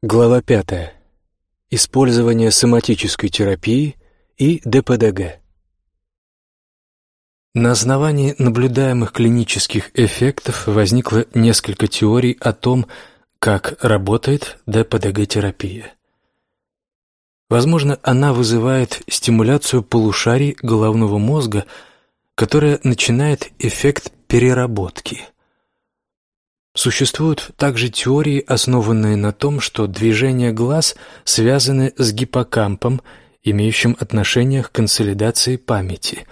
Глава 5. Использование соматической терапии и ДПДГ. На основании наблюдаемых клинических эффектов возникло несколько теорий о том, как работает ДПДГ-терапия. Возможно, она вызывает стимуляцию полушарий головного мозга, которая начинает эффект переработки – Существуют также теории, основанные на том, что движения глаз связаны с гиппокампом, имеющим отношение к консолидации памяти.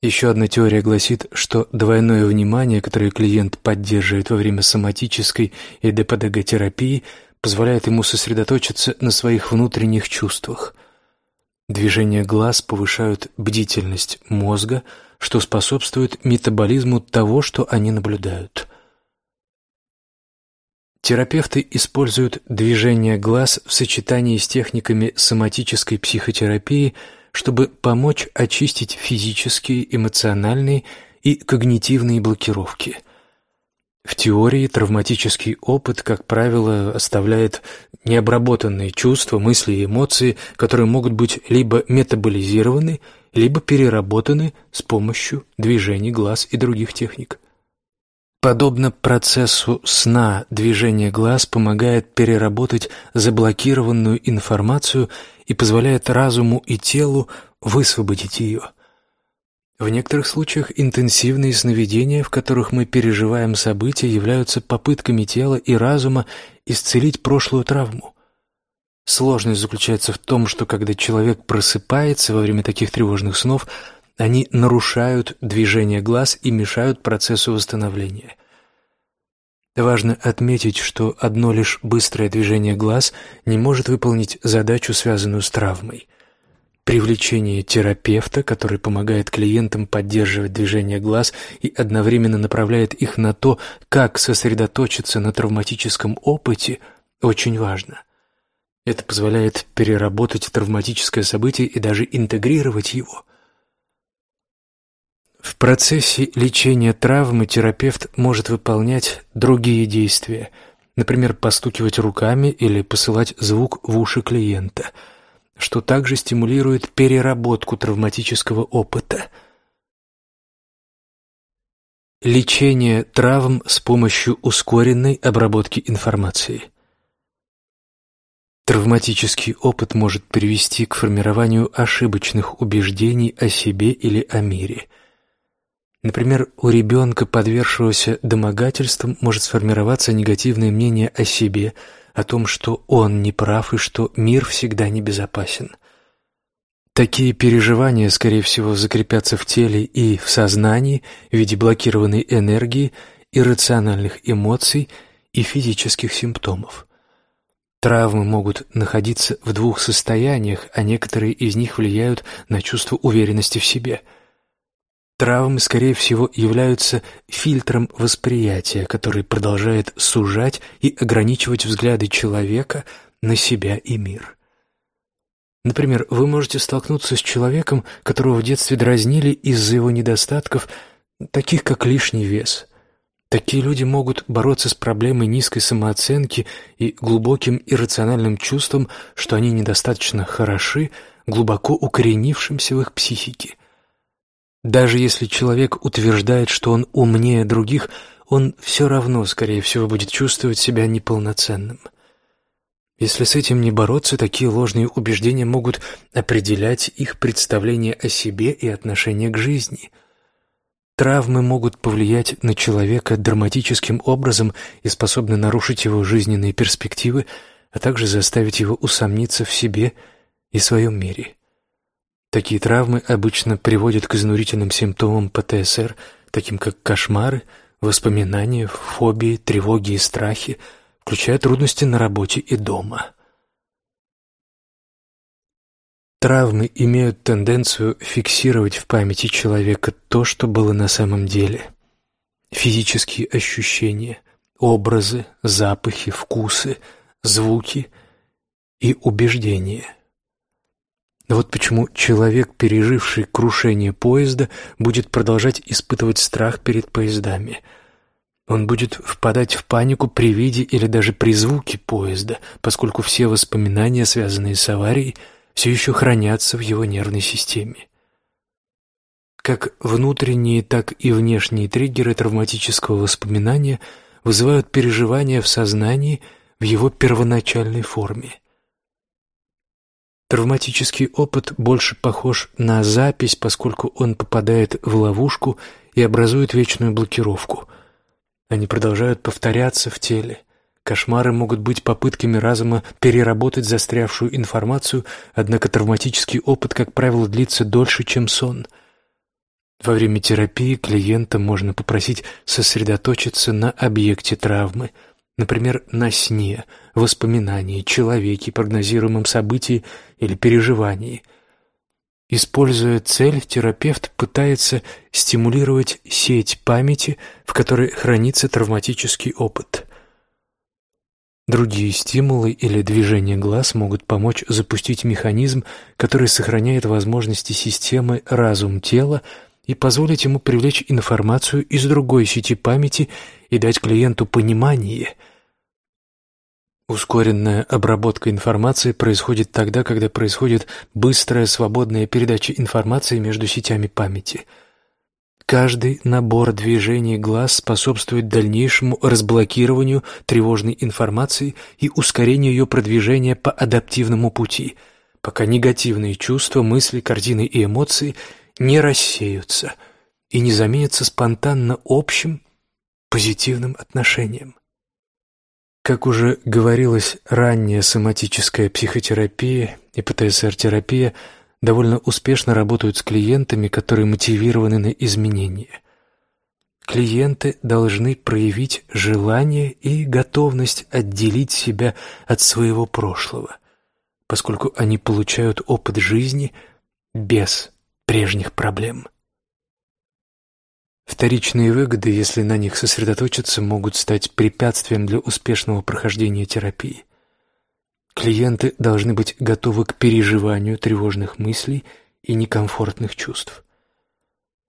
Еще одна теория гласит, что двойное внимание, которое клиент поддерживает во время соматической и ДПДГ-терапии, позволяет ему сосредоточиться на своих внутренних чувствах. Движения глаз повышают бдительность мозга, что способствует метаболизму того, что они наблюдают – Терапевты используют движение глаз в сочетании с техниками соматической психотерапии, чтобы помочь очистить физические, эмоциональные и когнитивные блокировки. В теории травматический опыт, как правило, оставляет необработанные чувства, мысли и эмоции, которые могут быть либо метаболизированы, либо переработаны с помощью движений глаз и других техник. Подобно процессу сна, движение глаз помогает переработать заблокированную информацию и позволяет разуму и телу высвободить ее. В некоторых случаях интенсивные сновидения, в которых мы переживаем события, являются попытками тела и разума исцелить прошлую травму. Сложность заключается в том, что когда человек просыпается во время таких тревожных снов – они нарушают движение глаз и мешают процессу восстановления. Важно отметить, что одно лишь быстрое движение глаз не может выполнить задачу, связанную с травмой. Привлечение терапевта, который помогает клиентам поддерживать движение глаз и одновременно направляет их на то, как сосредоточиться на травматическом опыте, очень важно. Это позволяет переработать травматическое событие и даже интегрировать его – в процессе лечения травмы терапевт может выполнять другие действия, например, постукивать руками или посылать звук в уши клиента, что также стимулирует переработку травматического опыта. Лечение травм с помощью ускоренной обработки информации. Травматический опыт может привести к формированию ошибочных убеждений о себе или о мире – Например, у ребенка, подвергшегося домогательствам, может сформироваться негативное мнение о себе, о том, что он не прав и что мир всегда небезопасен. Такие переживания, скорее всего, закрепятся в теле и в сознании в виде блокированной энергии, иррациональных эмоций и физических симптомов. Травмы могут находиться в двух состояниях, а некоторые из них влияют на чувство уверенности в себе – Травмы, скорее всего, являются фильтром восприятия, который продолжает сужать и ограничивать взгляды человека на себя и мир. Например, вы можете столкнуться с человеком, которого в детстве дразнили из-за его недостатков, таких как лишний вес. Такие люди могут бороться с проблемой низкой самооценки и глубоким иррациональным чувством, что они недостаточно хороши, глубоко укоренившимся в их психике – даже если человек утверждает, что он умнее других, он все равно, скорее всего, будет чувствовать себя неполноценным. Если с этим не бороться, такие ложные убеждения могут определять их представление о себе и отношение к жизни. Травмы могут повлиять на человека драматическим образом и способны нарушить его жизненные перспективы, а также заставить его усомниться в себе и своем мире. Такие травмы обычно приводят к изнурительным симптомам ПТСР, таким как кошмары, воспоминания, фобии, тревоги и страхи, включая трудности на работе и дома. Травмы имеют тенденцию фиксировать в памяти человека то, что было на самом деле. Физические ощущения, образы, запахи, вкусы, звуки и убеждения – вот почему человек, переживший крушение поезда, будет продолжать испытывать страх перед поездами. Он будет впадать в панику при виде или даже при звуке поезда, поскольку все воспоминания, связанные с аварией, все еще хранятся в его нервной системе. Как внутренние, так и внешние триггеры травматического воспоминания вызывают переживания в сознании в его первоначальной форме. Травматический опыт больше похож на запись, поскольку он попадает в ловушку и образует вечную блокировку. Они продолжают повторяться в теле. Кошмары могут быть попытками разума переработать застрявшую информацию, однако травматический опыт, как правило, длится дольше, чем сон. Во время терапии клиента можно попросить сосредоточиться на объекте травмы, например, на сне, воспоминании, человеке, прогнозируемом событии или переживании. Используя цель, терапевт пытается стимулировать сеть памяти, в которой хранится травматический опыт – Другие стимулы или движения глаз могут помочь запустить механизм, который сохраняет возможности системы разум-тело и позволить ему привлечь информацию из другой сети памяти и дать клиенту понимание. Ускоренная обработка информации происходит тогда, когда происходит быстрая свободная передача информации между сетями памяти – Каждый набор движений глаз способствует дальнейшему разблокированию тревожной информации и ускорению ее продвижения по адаптивному пути, пока негативные чувства, мысли, картины и эмоции не рассеются и не заменятся спонтанно общим позитивным отношением. Как уже говорилось, ранняя соматическая психотерапия и ПТСР-терапия – довольно успешно работают с клиентами, которые мотивированы на изменения. Клиенты должны проявить желание и готовность отделить себя от своего прошлого, поскольку они получают опыт жизни без прежних проблем. Вторичные выгоды, если на них сосредоточиться, могут стать препятствием для успешного прохождения терапии. Клиенты должны быть готовы к переживанию тревожных мыслей и некомфортных чувств.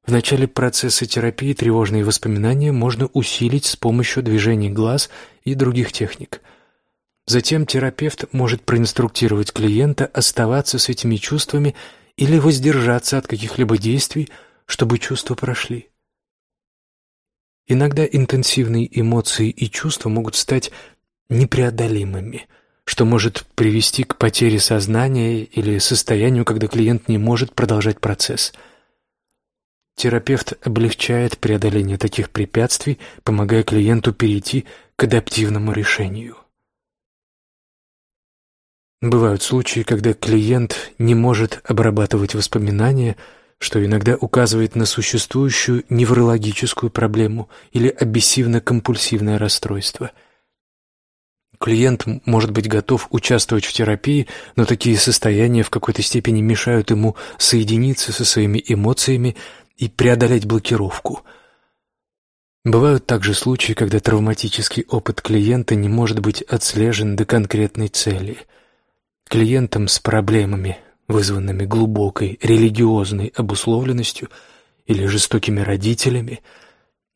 В начале процесса терапии тревожные воспоминания можно усилить с помощью движений глаз и других техник. Затем терапевт может проинструктировать клиента оставаться с этими чувствами или воздержаться от каких-либо действий, чтобы чувства прошли. Иногда интенсивные эмоции и чувства могут стать непреодолимыми – что может привести к потере сознания или состоянию, когда клиент не может продолжать процесс. Терапевт облегчает преодоление таких препятствий, помогая клиенту перейти к адаптивному решению. Бывают случаи, когда клиент не может обрабатывать воспоминания, что иногда указывает на существующую неврологическую проблему или обессивно-компульсивное расстройство – Клиент может быть готов участвовать в терапии, но такие состояния в какой-то степени мешают ему соединиться со своими эмоциями и преодолеть блокировку. Бывают также случаи, когда травматический опыт клиента не может быть отслежен до конкретной цели. Клиентам с проблемами, вызванными глубокой религиозной обусловленностью или жестокими родителями,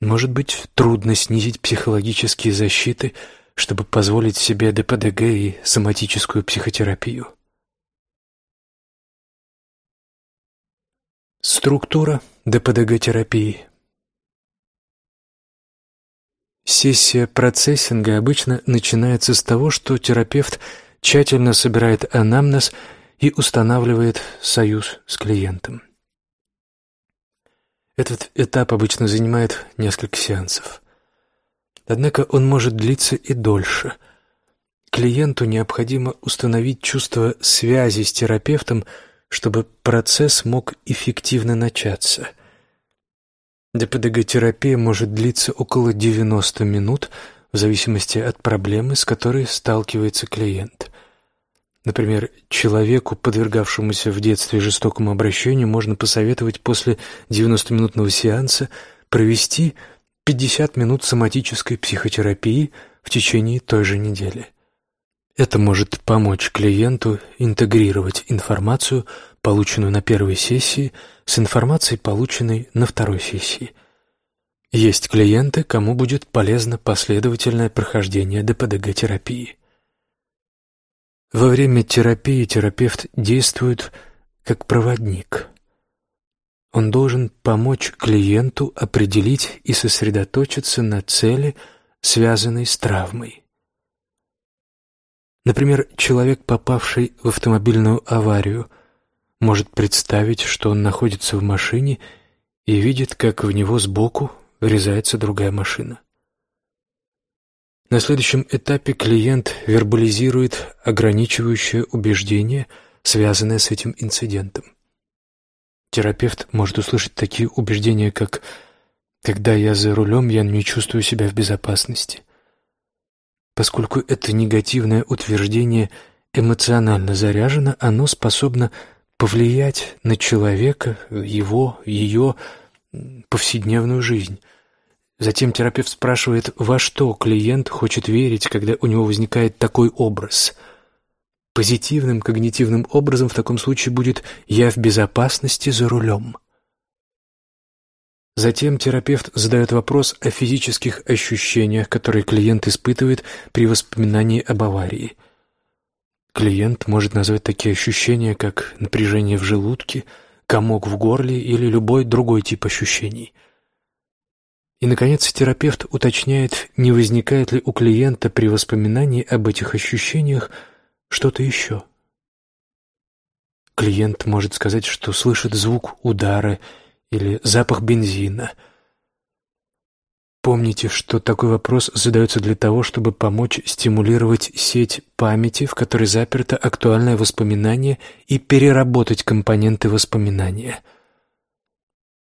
может быть трудно снизить психологические защиты – чтобы позволить себе ДПДГ и соматическую психотерапию. Структура ДПДГ-терапии Сессия процессинга обычно начинается с того, что терапевт тщательно собирает анамнез и устанавливает союз с клиентом. Этот этап обычно занимает несколько сеансов. Однако он может длиться и дольше. Клиенту необходимо установить чувство связи с терапевтом, чтобы процесс мог эффективно начаться. ДПДГ-терапия может длиться около 90 минут в зависимости от проблемы, с которой сталкивается клиент. Например, человеку, подвергавшемуся в детстве жестокому обращению, можно посоветовать после 90-минутного сеанса провести 50 минут соматической психотерапии в течение той же недели. Это может помочь клиенту интегрировать информацию, полученную на первой сессии, с информацией, полученной на второй сессии. Есть клиенты, кому будет полезно последовательное прохождение ДПДГ-терапии. Во время терапии терапевт действует как проводник. Он должен помочь клиенту определить и сосредоточиться на цели, связанной с травмой. Например, человек, попавший в автомобильную аварию, может представить, что он находится в машине и видит, как в него сбоку врезается другая машина. На следующем этапе клиент вербализирует ограничивающее убеждение, связанное с этим инцидентом. Терапевт может услышать такие убеждения, как «когда я за рулем, я не чувствую себя в безопасности». Поскольку это негативное утверждение эмоционально заряжено, оно способно повлиять на человека, его, ее повседневную жизнь. Затем терапевт спрашивает, во что клиент хочет верить, когда у него возникает такой образ. Позитивным когнитивным образом в таком случае будет «я в безопасности за рулем». Затем терапевт задает вопрос о физических ощущениях, которые клиент испытывает при воспоминании об аварии. Клиент может назвать такие ощущения, как напряжение в желудке, комок в горле или любой другой тип ощущений. И, наконец, терапевт уточняет, не возникает ли у клиента при воспоминании об этих ощущениях что-то еще. Клиент может сказать, что слышит звук удара или запах бензина. Помните, что такой вопрос задается для того, чтобы помочь стимулировать сеть памяти, в которой заперто актуальное воспоминание, и переработать компоненты воспоминания.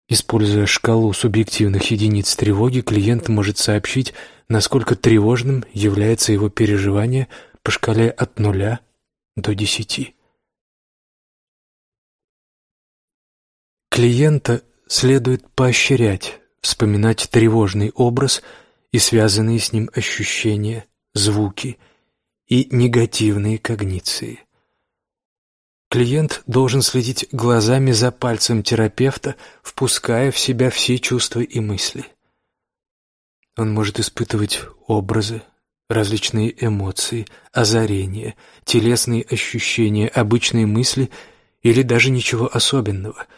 Используя шкалу субъективных единиц тревоги, клиент может сообщить, насколько тревожным является его переживание по шкале от нуля до десяти. Клиента следует поощрять, вспоминать тревожный образ и связанные с ним ощущения, звуки и негативные когниции. Клиент должен следить глазами за пальцем терапевта, впуская в себя все чувства и мысли. Он может испытывать образы, различные эмоции, озарения, телесные ощущения, обычные мысли или даже ничего особенного –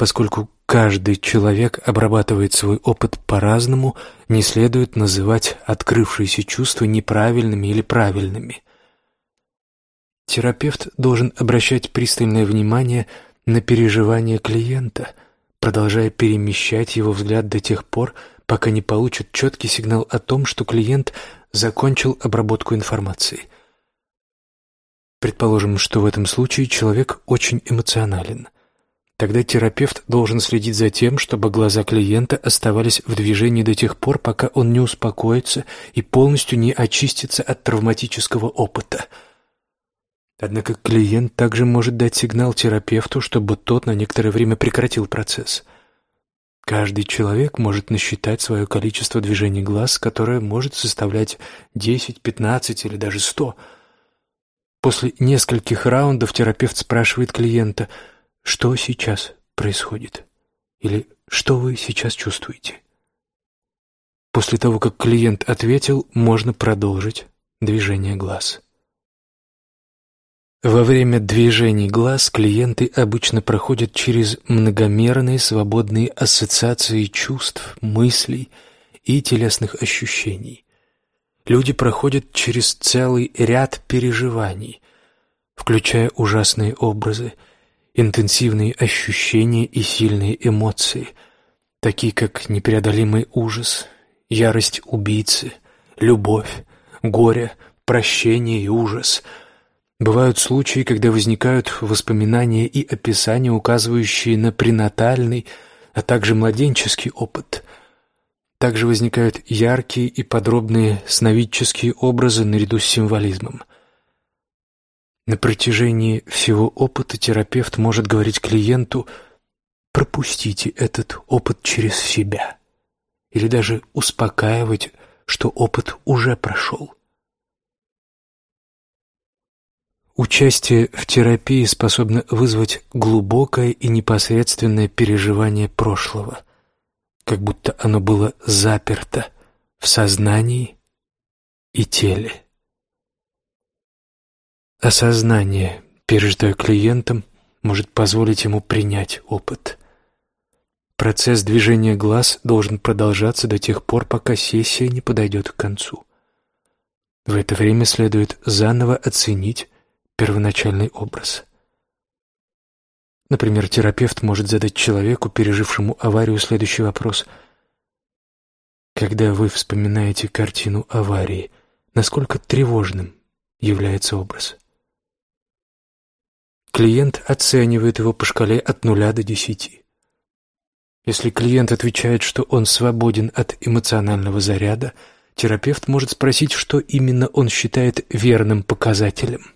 Поскольку каждый человек обрабатывает свой опыт по-разному, не следует называть открывшиеся чувства неправильными или правильными. Терапевт должен обращать пристальное внимание на переживания клиента, продолжая перемещать его взгляд до тех пор, пока не получит четкий сигнал о том, что клиент закончил обработку информации. Предположим, что в этом случае человек очень эмоционален – Тогда терапевт должен следить за тем, чтобы глаза клиента оставались в движении до тех пор, пока он не успокоится и полностью не очистится от травматического опыта. Однако клиент также может дать сигнал терапевту, чтобы тот на некоторое время прекратил процесс. Каждый человек может насчитать свое количество движений глаз, которое может составлять 10, 15 или даже 100. После нескольких раундов терапевт спрашивает клиента – что сейчас происходит? Или что вы сейчас чувствуете? После того, как клиент ответил, можно продолжить движение глаз. Во время движений глаз клиенты обычно проходят через многомерные свободные ассоциации чувств, мыслей и телесных ощущений. Люди проходят через целый ряд переживаний, включая ужасные образы – интенсивные ощущения и сильные эмоции, такие как непреодолимый ужас, ярость убийцы, любовь, горе, прощение и ужас. Бывают случаи, когда возникают воспоминания и описания, указывающие на пренатальный, а также младенческий опыт. Также возникают яркие и подробные сновидческие образы наряду с символизмом. На протяжении всего опыта терапевт может говорить клиенту «пропустите этот опыт через себя» или даже успокаивать, что опыт уже прошел. Участие в терапии способно вызвать глубокое и непосредственное переживание прошлого. как будто оно было заперто в сознании и теле. Осознание, пережитое клиентом, может позволить ему принять опыт. Процесс движения глаз должен продолжаться до тех пор, пока сессия не подойдет к концу. В это время следует заново оценить первоначальный образ. Например, терапевт может задать человеку, пережившему аварию, следующий вопрос. Когда вы вспоминаете картину аварии, насколько тревожным является образ? Клиент оценивает его по шкале от нуля до десяти. Если клиент отвечает, что он свободен от эмоционального заряда, терапевт может спросить, что именно он считает верным показателем.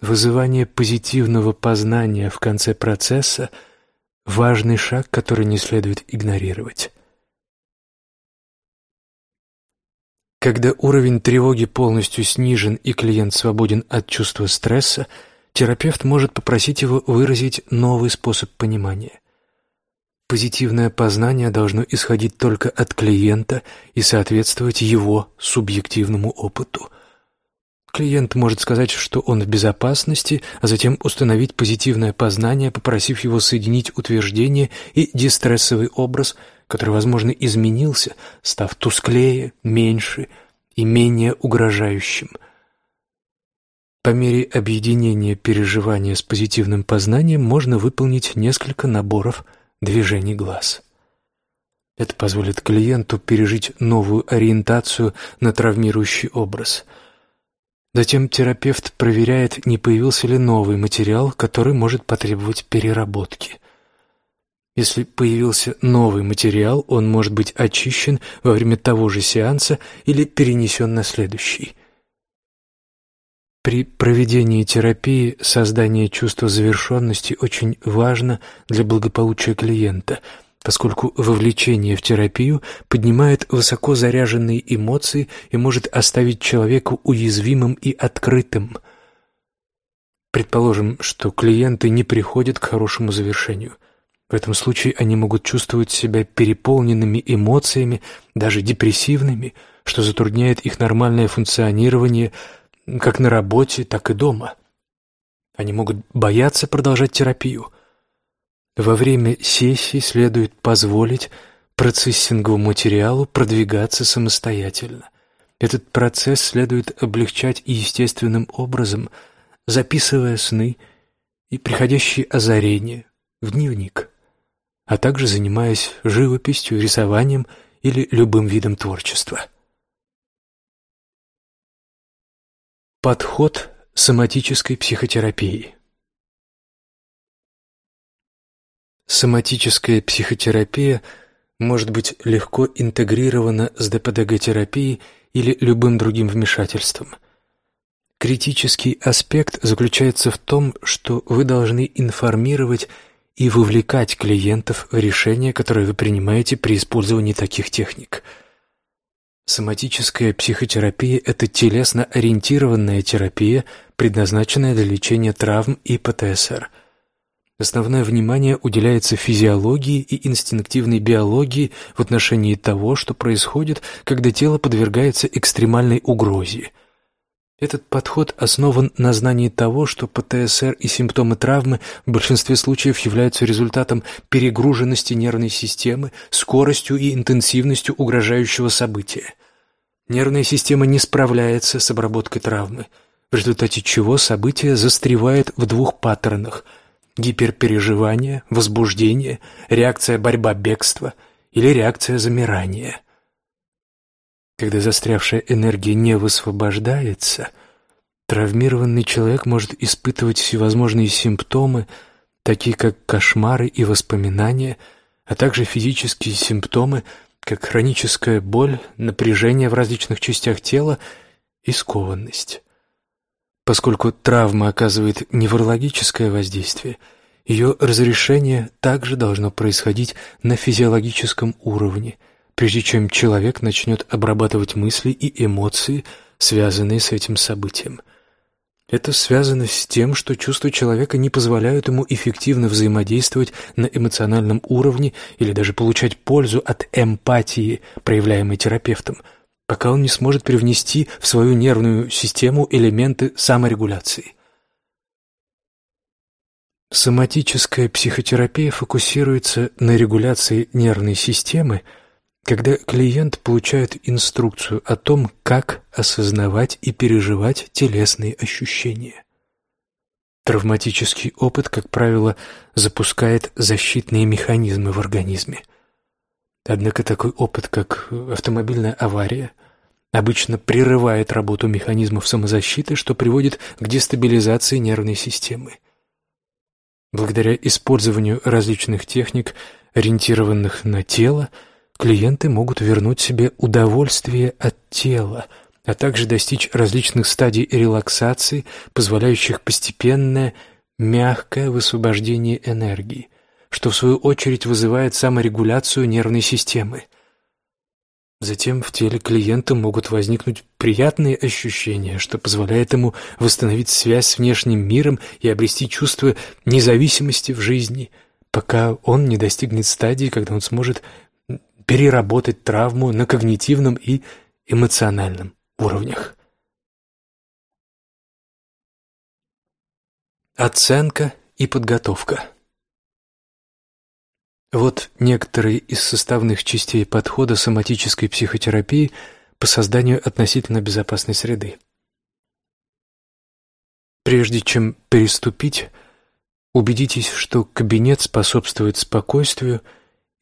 Вызывание позитивного познания в конце процесса – важный шаг, который не следует игнорировать. Когда уровень тревоги полностью снижен и клиент свободен от чувства стресса, терапевт может попросить его выразить новый способ понимания. Позитивное познание должно исходить только от клиента и соответствовать его субъективному опыту. Клиент может сказать, что он в безопасности, а затем установить позитивное познание, попросив его соединить утверждение и дистрессовый образ – который, возможно, изменился, став тусклее, меньше и менее угрожающим. По мере объединения переживания с позитивным познанием можно выполнить несколько наборов движений глаз. Это позволит клиенту пережить новую ориентацию на травмирующий образ. Затем терапевт проверяет, не появился ли новый материал, который может потребовать переработки. Если появился новый материал, он может быть очищен во время того же сеанса или перенесен на следующий. При проведении терапии создание чувства завершенности очень важно для благополучия клиента, поскольку вовлечение в терапию поднимает высоко заряженные эмоции и может оставить человека уязвимым и открытым. Предположим, что клиенты не приходят к хорошему завершению – в этом случае они могут чувствовать себя переполненными эмоциями, даже депрессивными, что затрудняет их нормальное функционирование как на работе, так и дома. Они могут бояться продолжать терапию. Во время сессии следует позволить процессинговому материалу продвигаться самостоятельно. Этот процесс следует облегчать естественным образом, записывая сны и приходящие озарения в дневник а также занимаясь живописью, рисованием или любым видом творчества. Подход соматической психотерапии Соматическая психотерапия может быть легко интегрирована с ДПДГ-терапией или любым другим вмешательством. Критический аспект заключается в том, что вы должны информировать и вовлекать клиентов в решения, которые вы принимаете при использовании таких техник. Соматическая психотерапия – это телесно-ориентированная терапия, предназначенная для лечения травм и ПТСР. Основное внимание уделяется физиологии и инстинктивной биологии в отношении того, что происходит, когда тело подвергается экстремальной угрозе – этот подход основан на знании того, что ПТСР и симптомы травмы в большинстве случаев являются результатом перегруженности нервной системы, скоростью и интенсивностью угрожающего события. Нервная система не справляется с обработкой травмы, в результате чего событие застревает в двух паттернах – гиперпереживание, возбуждение, реакция борьба-бегство или реакция замирания – когда застрявшая энергия не высвобождается, травмированный человек может испытывать всевозможные симптомы, такие как кошмары и воспоминания, а также физические симптомы, как хроническая боль, напряжение в различных частях тела и скованность. Поскольку травма оказывает неврологическое воздействие, ее разрешение также должно происходить на физиологическом уровне – прежде чем человек начнет обрабатывать мысли и эмоции, связанные с этим событием. Это связано с тем, что чувства человека не позволяют ему эффективно взаимодействовать на эмоциональном уровне или даже получать пользу от эмпатии, проявляемой терапевтом, пока он не сможет привнести в свою нервную систему элементы саморегуляции. Соматическая психотерапия фокусируется на регуляции нервной системы – когда клиент получает инструкцию о том, как осознавать и переживать телесные ощущения. Травматический опыт, как правило, запускает защитные механизмы в организме. Однако такой опыт, как автомобильная авария, обычно прерывает работу механизмов самозащиты, что приводит к дестабилизации нервной системы. Благодаря использованию различных техник, ориентированных на тело, клиенты могут вернуть себе удовольствие от тела, а также достичь различных стадий релаксации, позволяющих постепенное, мягкое высвобождение энергии, что в свою очередь вызывает саморегуляцию нервной системы. Затем в теле клиента могут возникнуть приятные ощущения, что позволяет ему восстановить связь с внешним миром и обрести чувство независимости в жизни, пока он не достигнет стадии, когда он сможет переработать травму на когнитивном и эмоциональном уровнях. Оценка и подготовка. Вот некоторые из составных частей подхода соматической психотерапии по созданию относительно безопасной среды. Прежде чем переступить, убедитесь, что кабинет способствует спокойствию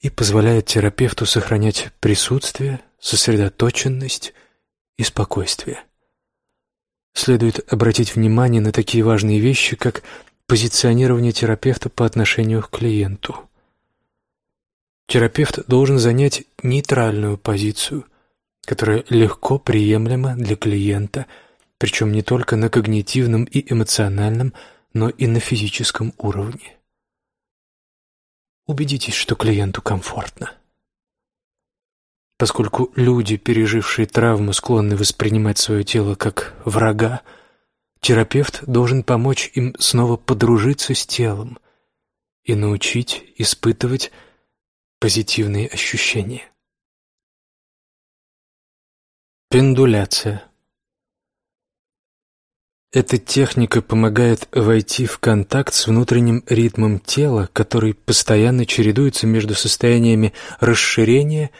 и позволяет терапевту сохранять присутствие, сосредоточенность и спокойствие. Следует обратить внимание на такие важные вещи, как позиционирование терапевта по отношению к клиенту. Терапевт должен занять нейтральную позицию, которая легко приемлема для клиента, причем не только на когнитивном и эмоциональном, но и на физическом уровне. Убедитесь, что клиенту комфортно. Поскольку люди, пережившие травму, склонны воспринимать свое тело как врага, терапевт должен помочь им снова подружиться с телом и научить испытывать позитивные ощущения. Пендуляция эта техника помогает войти в контакт с внутренним ритмом тела, который постоянно чередуется между состояниями расширения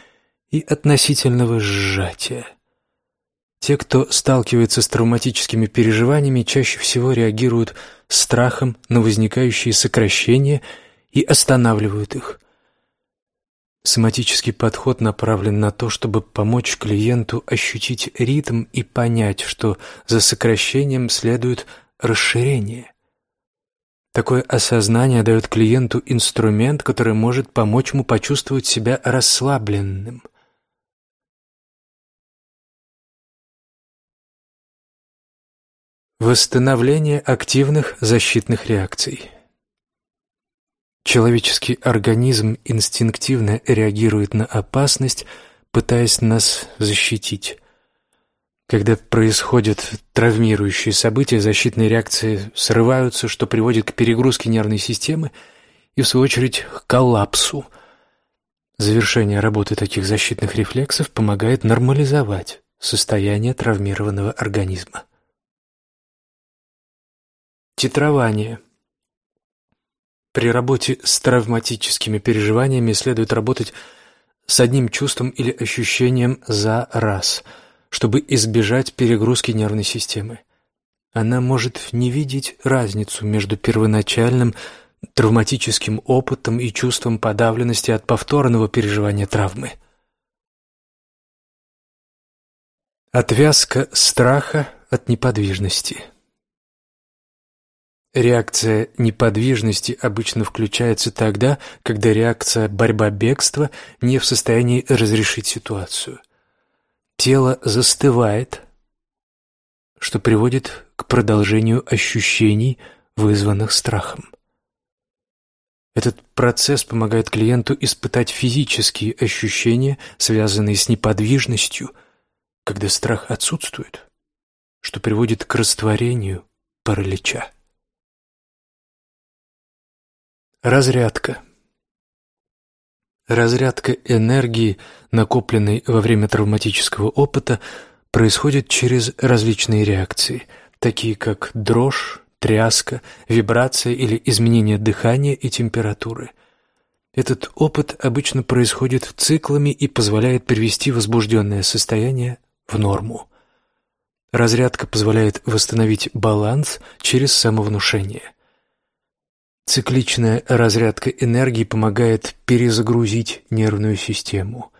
и относительного сжатия. Те, кто сталкивается с травматическими переживаниями, чаще всего реагируют страхом на возникающие сокращения и останавливают их. Соматический подход направлен на то, чтобы помочь клиенту ощутить ритм и понять, что за сокращением следует расширение. Такое осознание дает клиенту инструмент, который может помочь ему почувствовать себя расслабленным. Восстановление активных защитных реакций – Человеческий организм инстинктивно реагирует на опасность, пытаясь нас защитить. Когда происходят травмирующие события, защитные реакции срываются, что приводит к перегрузке нервной системы и, в свою очередь, к коллапсу. Завершение работы таких защитных рефлексов помогает нормализовать состояние травмированного организма. Титрование – при работе с травматическими переживаниями следует работать с одним чувством или ощущением за раз, чтобы избежать перегрузки нервной системы. Она может не видеть разницу между первоначальным травматическим опытом и чувством подавленности от повторного переживания травмы. Отвязка страха от неподвижности – Реакция неподвижности обычно включается тогда, когда реакция борьба-бегства не в состоянии разрешить ситуацию. Тело застывает, что приводит к продолжению ощущений, вызванных страхом. Этот процесс помогает клиенту испытать физические ощущения, связанные с неподвижностью, когда страх отсутствует, что приводит к растворению паралича. Разрядка. Разрядка энергии, накопленной во время травматического опыта, происходит через различные реакции, такие как дрожь, тряска, вибрация или изменение дыхания и температуры. Этот опыт обычно происходит циклами и позволяет привести возбужденное состояние в норму. Разрядка позволяет восстановить баланс через самовнушение. Цикличная разрядка энергии помогает перезагрузить нервную систему.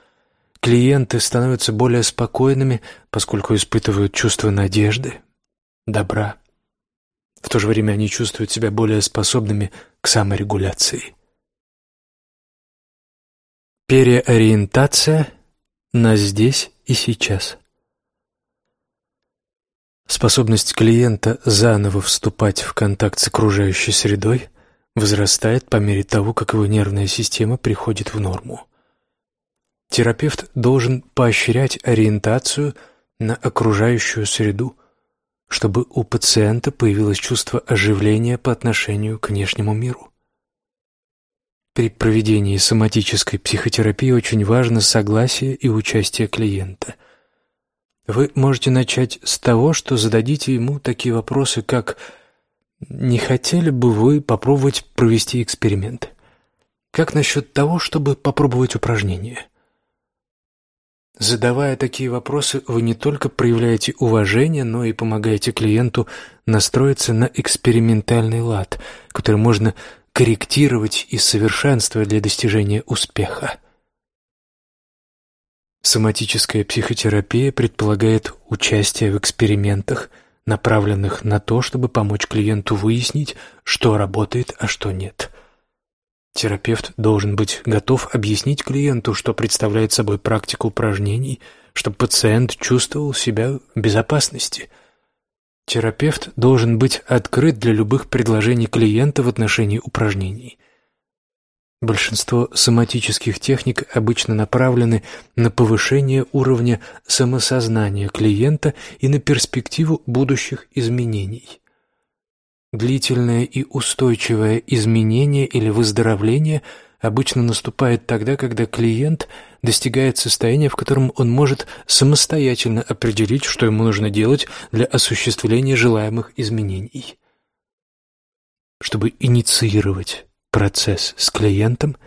Клиенты становятся более спокойными, поскольку испытывают чувство надежды, добра. В то же время они чувствуют себя более способными к саморегуляции. Переориентация на здесь и сейчас. Способность клиента заново вступать в контакт с окружающей средой возрастает по мере того, как его нервная система приходит в норму. Терапевт должен поощрять ориентацию на окружающую среду, чтобы у пациента появилось чувство оживления по отношению к внешнему миру. При проведении соматической психотерапии очень важно согласие и участие клиента. Вы можете начать с того, что зададите ему такие вопросы, как «Не хотели бы вы попробовать провести эксперимент?» «Как насчет того, чтобы попробовать упражнение?» Задавая такие вопросы, вы не только проявляете уважение, но и помогаете клиенту настроиться на экспериментальный лад, который можно корректировать и совершенствовать для достижения успеха. Соматическая психотерапия предполагает участие в экспериментах, направленных на то, чтобы помочь клиенту выяснить, что работает, а что нет – Терапевт должен быть готов объяснить клиенту, что представляет собой практика упражнений, чтобы пациент чувствовал себя в безопасности. Терапевт должен быть открыт для любых предложений клиента в отношении упражнений. Большинство соматических техник обычно направлены на повышение уровня самосознания клиента и на перспективу будущих изменений. Длительное и устойчивое изменение или выздоровление обычно наступает тогда, когда клиент достигает состояния, в котором он может самостоятельно определить, что ему нужно делать для осуществления желаемых изменений. Чтобы инициировать процесс с клиентом,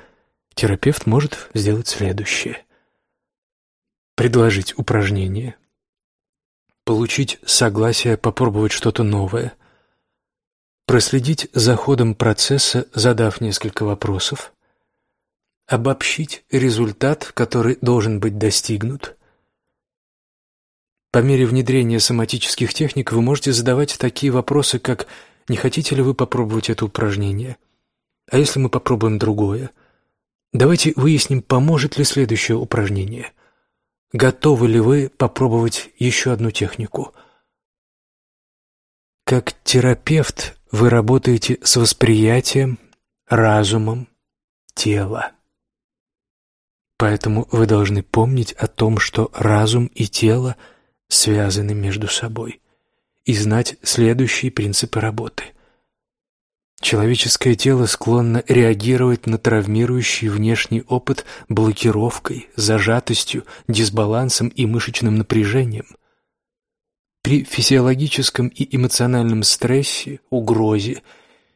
терапевт может сделать следующее. Предложить упражнение, получить согласие попробовать что-то новое – проследить за ходом процесса, задав несколько вопросов, обобщить результат, который должен быть достигнут. По мере внедрения соматических техник вы можете задавать такие вопросы, как «Не хотите ли вы попробовать это упражнение?» «А если мы попробуем другое?» «Давайте выясним, поможет ли следующее упражнение?» «Готовы ли вы попробовать еще одну технику?» Как терапевт вы работаете с восприятием, разумом, тела. Поэтому вы должны помнить о том, что разум и тело связаны между собой, и знать следующие принципы работы. Человеческое тело склонно реагировать на травмирующий внешний опыт блокировкой, зажатостью, дисбалансом и мышечным напряжением – при физиологическом и эмоциональном стрессе, угрозе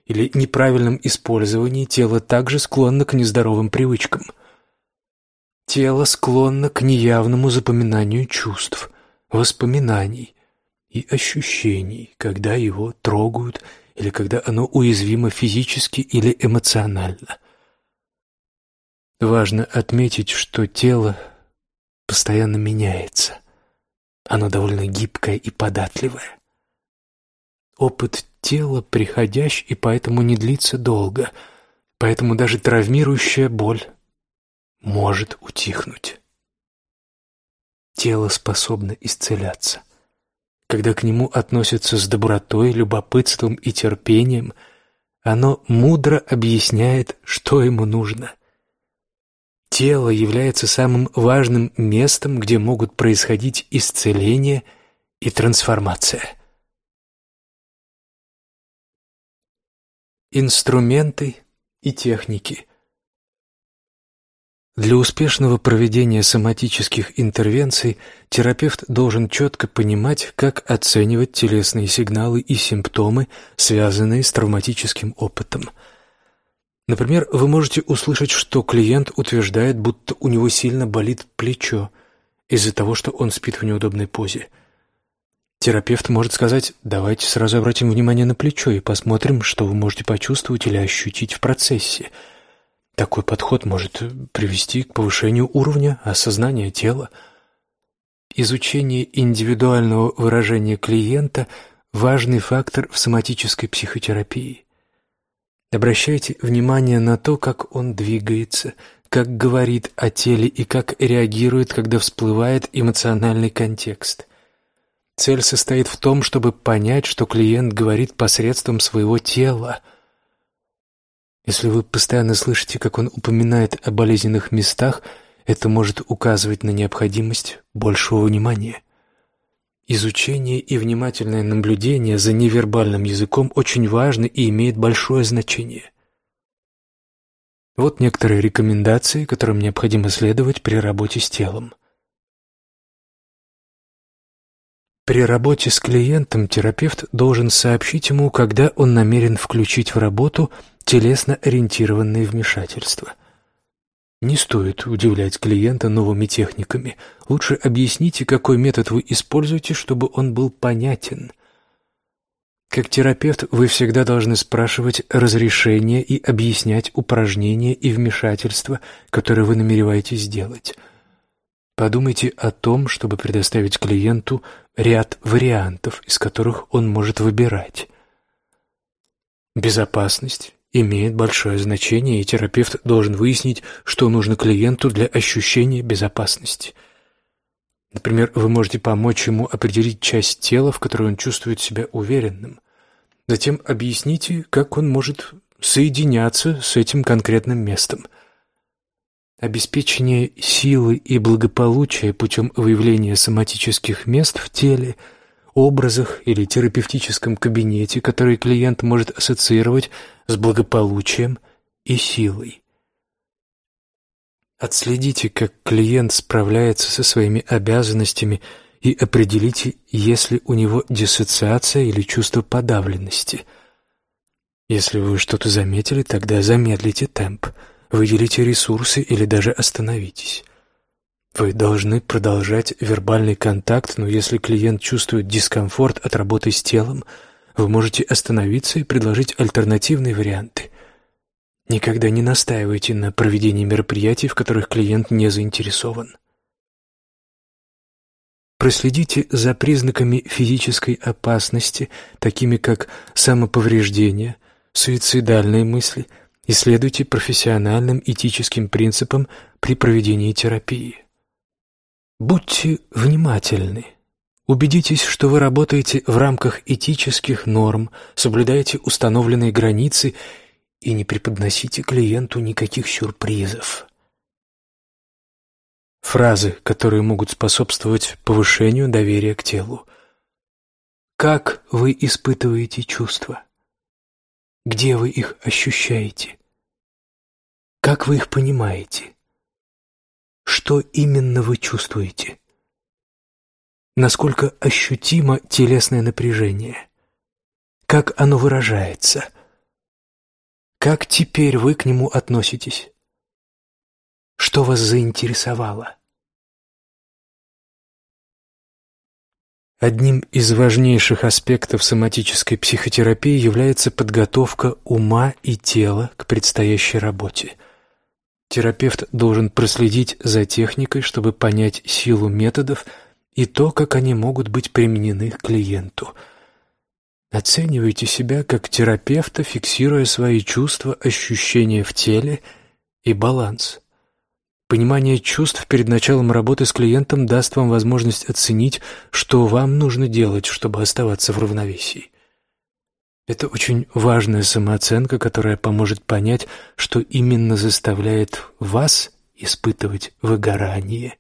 или неправильном использовании тело также склонно к нездоровым привычкам. Тело склонно к неявному запоминанию чувств, воспоминаний и ощущений, когда его трогают или когда оно уязвимо физически или эмоционально. Важно отметить, что тело постоянно меняется. Оно довольно гибкое и податливое. Опыт тела приходящ и поэтому не длится долго, поэтому даже травмирующая боль может утихнуть. Тело способно исцеляться. Когда к нему относятся с добротой, любопытством и терпением, оно мудро объясняет, что ему нужно. Тело является самым важным местом, где могут происходить исцеление и трансформация. Инструменты и техники. Для успешного проведения соматических интервенций терапевт должен четко понимать, как оценивать телесные сигналы и симптомы, связанные с травматическим опытом. Например, вы можете услышать, что клиент утверждает, будто у него сильно болит плечо из-за того, что он спит в неудобной позе – Терапевт может сказать, давайте сразу обратим внимание на плечо и посмотрим, что вы можете почувствовать или ощутить в процессе. Такой подход может привести к повышению уровня осознания тела. Изучение индивидуального выражения клиента – важный фактор в соматической психотерапии. Обращайте внимание на то, как он двигается, как говорит о теле и как реагирует, когда всплывает эмоциональный контекст – Цель состоит в том, чтобы понять, что клиент говорит посредством своего тела. Если вы постоянно слышите, как он упоминает о болезненных местах, это может указывать на необходимость большего внимания. Изучение и внимательное наблюдение за невербальным языком очень важны и имеет большое значение. Вот некоторые рекомендации, которым необходимо следовать при работе с телом. При работе с клиентом терапевт должен сообщить ему, когда он намерен включить в работу телесно-ориентированные вмешательства. Не стоит удивлять клиента новыми техниками. Лучше объясните, какой метод вы используете, чтобы он был понятен. Как терапевт вы всегда должны спрашивать разрешение и объяснять упражнения и вмешательства, которые вы намереваетесь сделать – Подумайте о том, чтобы предоставить клиенту ряд вариантов, из которых он может выбирать. Безопасность имеет большое значение, и терапевт должен выяснить, что нужно клиенту для ощущения безопасности. Например, вы можете помочь ему определить часть тела, в которой он чувствует себя уверенным. Затем объясните, как он может соединяться с этим конкретным местом – Обеспечение силы и благополучия путем выявления соматических мест в теле, образах или терапевтическом кабинете, которые клиент может ассоциировать с благополучием и силой. Отследите, как клиент справляется со своими обязанностями и определите, есть ли у него диссоциация или чувство подавленности. Если вы что-то заметили, тогда замедлите темп – Выделите ресурсы или даже остановитесь. Вы должны продолжать вербальный контакт, но если клиент чувствует дискомфорт от работы с телом, вы можете остановиться и предложить альтернативные варианты. Никогда не настаивайте на проведении мероприятий, в которых клиент не заинтересован. Проследите за признаками физической опасности, такими как самоповреждение, суицидальные мысли – и следуйте профессиональным этическим принципам при проведении терапии. Будьте внимательны. Убедитесь, что вы работаете в рамках этических норм, соблюдаете установленные границы и не преподносите клиенту никаких сюрпризов. Фразы, которые могут способствовать повышению доверия к телу. Как вы испытываете чувства? Где вы их ощущаете? Как вы их понимаете? Что именно вы чувствуете? Насколько ощутимо телесное напряжение? Как оно выражается? Как теперь вы к нему относитесь? Что вас заинтересовало? Одним из важнейших аспектов соматической психотерапии является подготовка ума и тела к предстоящей работе. Терапевт должен проследить за техникой, чтобы понять силу методов и то, как они могут быть применены к клиенту. Оценивайте себя как терапевта, фиксируя свои чувства, ощущения в теле и баланс. Понимание чувств перед началом работы с клиентом даст вам возможность оценить, что вам нужно делать, чтобы оставаться в равновесии. Это очень важная самооценка, которая поможет понять, что именно заставляет вас испытывать выгорание,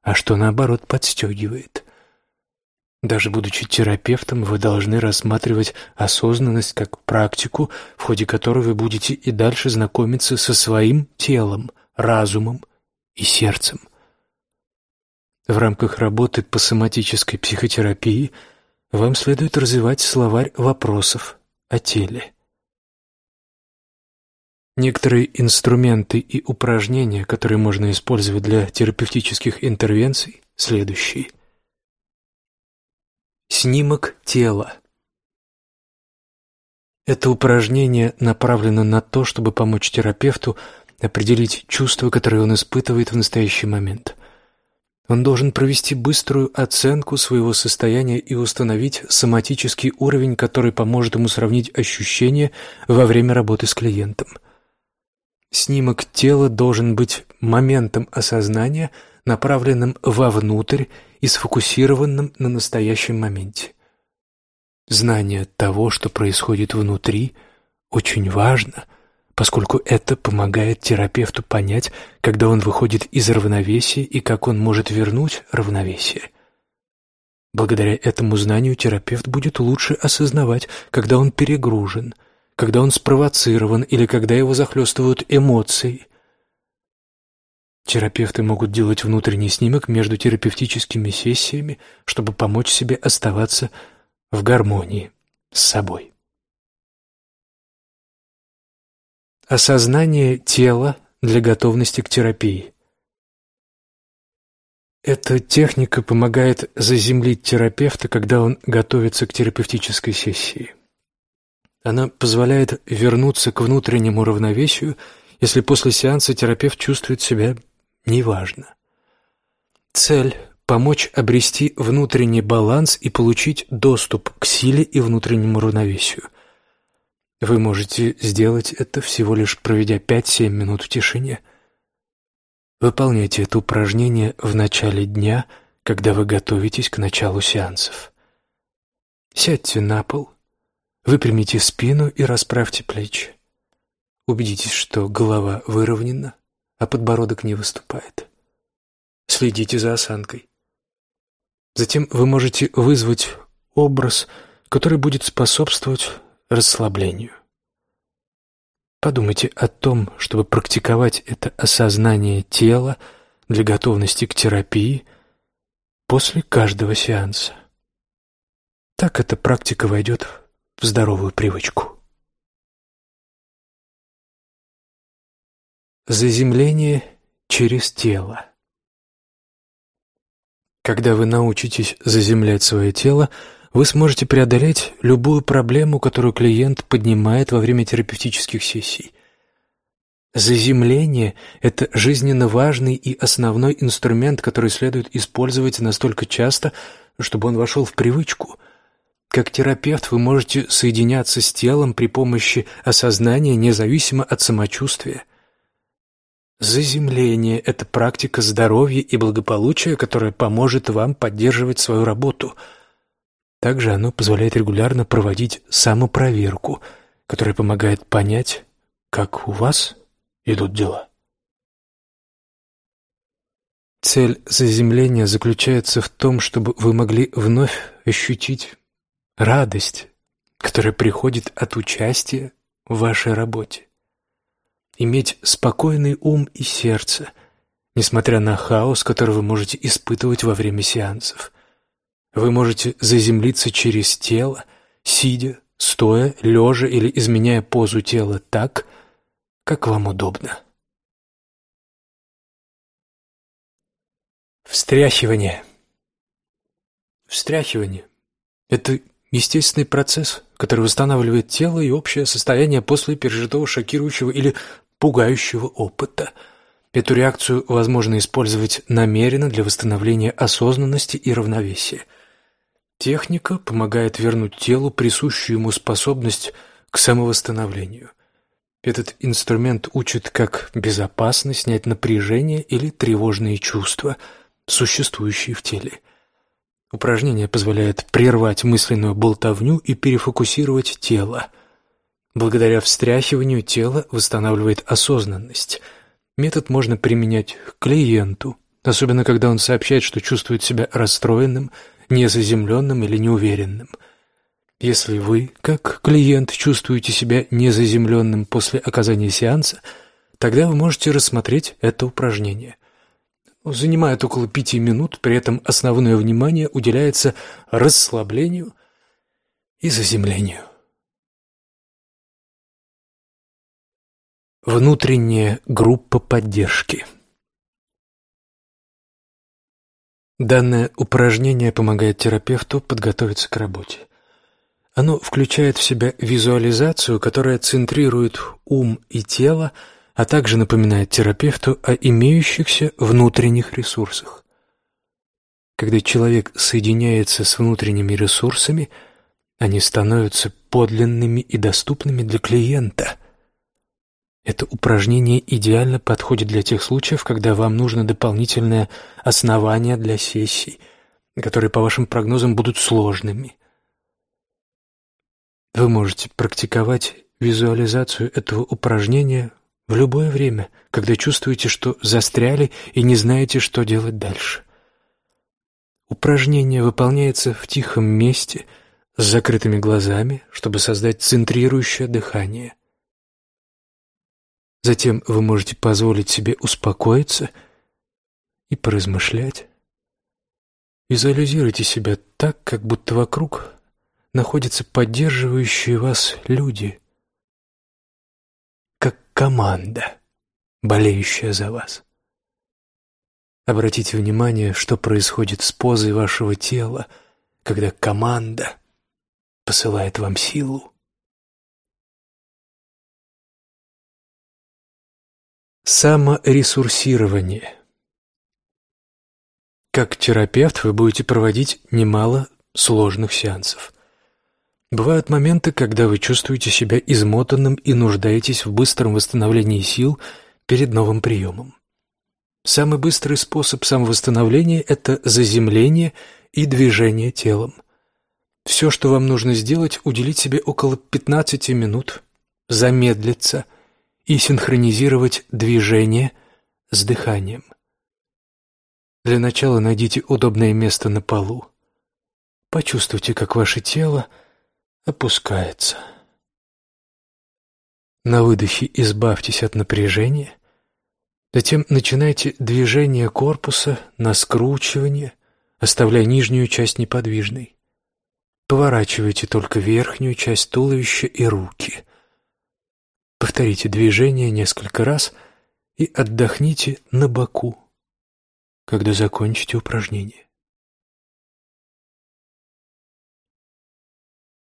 а что, наоборот, подстегивает. Даже будучи терапевтом, вы должны рассматривать осознанность как практику, в ходе которой вы будете и дальше знакомиться со своим телом, разумом и сердцем. В рамках работы по соматической психотерапии вам следует развивать словарь вопросов о теле. Некоторые инструменты и упражнения, которые можно использовать для терапевтических интервенций, следующие. Снимок тела. Это упражнение направлено на то, чтобы помочь терапевту определить чувства, которые он испытывает в настоящий момент. Он должен провести быструю оценку своего состояния и установить соматический уровень, который поможет ему сравнить ощущения во время работы с клиентом – Снимок тела должен быть моментом осознания, направленным вовнутрь и сфокусированным на настоящем моменте. Знание того, что происходит внутри, очень важно, поскольку это помогает терапевту понять, когда он выходит из равновесия и как он может вернуть равновесие. Благодаря этому знанию терапевт будет лучше осознавать, когда он перегружен – когда он спровоцирован или когда его захлестывают эмоции. Терапевты могут делать внутренний снимок между терапевтическими сессиями, чтобы помочь себе оставаться в гармонии с собой. Осознание тела для готовности к терапии. Эта техника помогает заземлить терапевта, когда он готовится к терапевтической сессии. Она позволяет вернуться к внутреннему равновесию, если после сеанса терапевт чувствует себя неважно. Цель – помочь обрести внутренний баланс и получить доступ к силе и внутреннему равновесию. Вы можете сделать это, всего лишь проведя 5-7 минут в тишине. Выполняйте это упражнение в начале дня, когда вы готовитесь к началу сеансов. Сядьте на пол Выпрямите спину и расправьте плечи. Убедитесь, что голова выровнена, а подбородок не выступает. Следите за осанкой. Затем вы можете вызвать образ, который будет способствовать расслаблению. Подумайте о том, чтобы практиковать это осознание тела для готовности к терапии после каждого сеанса. Так эта практика войдет в здоровую привычку. Заземление через тело. Когда вы научитесь заземлять свое тело, вы сможете преодолеть любую проблему, которую клиент поднимает во время терапевтических сессий. Заземление – это жизненно важный и основной инструмент, который следует использовать настолько часто, чтобы он вошел в привычку – как терапевт вы можете соединяться с телом при помощи осознания независимо от самочувствия. Заземление – это практика здоровья и благополучия, которая поможет вам поддерживать свою работу. Также оно позволяет регулярно проводить самопроверку, которая помогает понять, как у вас идут дела. Цель заземления заключается в том, чтобы вы могли вновь ощутить радость, которая приходит от участия в вашей работе. Иметь спокойный ум и сердце, несмотря на хаос, который вы можете испытывать во время сеансов. Вы можете заземлиться через тело, сидя, стоя, лежа или изменяя позу тела так, как вам удобно. Встряхивание. Встряхивание – это Естественный процесс, который восстанавливает тело и общее состояние после пережитого шокирующего или пугающего опыта. Эту реакцию возможно использовать намеренно для восстановления осознанности и равновесия. Техника помогает вернуть телу присущую ему способность к самовосстановлению. Этот инструмент учит, как безопасно снять напряжение или тревожные чувства, существующие в теле. Упражнение позволяет прервать мысленную болтовню и перефокусировать тело. Благодаря встряхиванию тело восстанавливает осознанность. Метод можно применять к клиенту, особенно когда он сообщает, что чувствует себя расстроенным незаземленным или неуверенным. Если вы, как клиент, чувствуете себя незаземленным после оказания сеанса, тогда вы можете рассмотреть это упражнение. Занимает около пяти минут, при этом основное внимание уделяется расслаблению и заземлению. Внутренняя группа поддержки Данное упражнение помогает терапевту подготовиться к работе. Оно включает в себя визуализацию, которая центрирует ум и тело, а также напоминает терапевту о имеющихся внутренних ресурсах. Когда человек соединяется с внутренними ресурсами, они становятся подлинными и доступными для клиента – это упражнение идеально подходит для тех случаев, когда вам нужно дополнительное основание для сессий, которые, по вашим прогнозам, будут сложными. Вы можете практиковать визуализацию этого упражнения в любое время, когда чувствуете, что застряли и не знаете, что делать дальше. Упражнение выполняется в тихом месте с закрытыми глазами, чтобы создать центрирующее дыхание – Затем вы можете позволить себе успокоиться и поразмышлять. Визуализируйте себя так, как будто вокруг находятся поддерживающие вас люди, как команда, болеющая за вас. Обратите внимание, что происходит с позой вашего тела, когда команда посылает вам силу. Саморесурсирование. Как терапевт вы будете проводить немало сложных сеансов. Бывают моменты, когда вы чувствуете себя измотанным и нуждаетесь в быстром восстановлении сил перед новым приемом. Самый быстрый способ самовосстановления – это заземление и движение телом. Все, что вам нужно сделать – уделить себе около 15 минут, замедлиться – и синхронизировать движение с дыханием. Для начала найдите удобное место на полу. Почувствуйте, как ваше тело опускается. На выдохе избавьтесь от напряжения. Затем начинайте движение корпуса на скручивание, оставляя нижнюю часть неподвижной. Поворачивайте только верхнюю часть туловища и руки – Повторите движение несколько раз и отдохните на боку, когда закончите упражнение.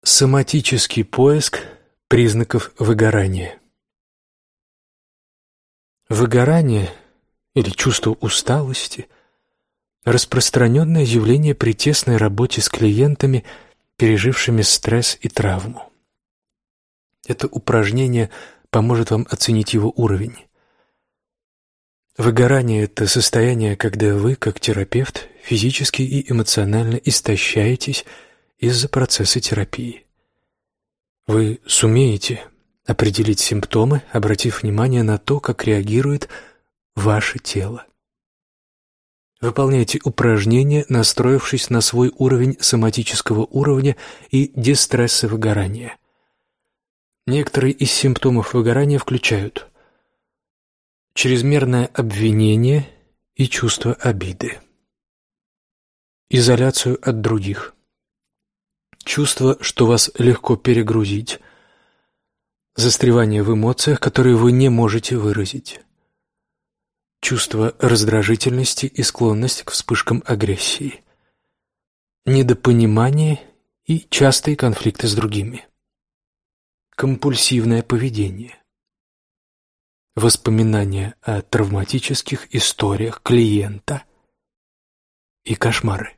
Соматический поиск признаков выгорания. Выгорание или чувство усталости – распространенное явление при тесной работе с клиентами, пережившими стресс и травму. Это упражнение – поможет вам оценить его уровень. Выгорание – это состояние, когда вы, как терапевт, физически и эмоционально истощаетесь из-за процесса терапии. Вы сумеете определить симптомы, обратив внимание на то, как реагирует ваше тело. Выполняйте упражнения, настроившись на свой уровень соматического уровня и дистресса выгорания – Некоторые из симптомов выгорания включают чрезмерное обвинение и чувство обиды, изоляцию от других, чувство, что вас легко перегрузить, застревание в эмоциях, которые вы не можете выразить, чувство раздражительности и склонность к вспышкам агрессии, недопонимание и частые конфликты с другими компульсивное поведение. Воспоминания о травматических историях клиента и кошмары.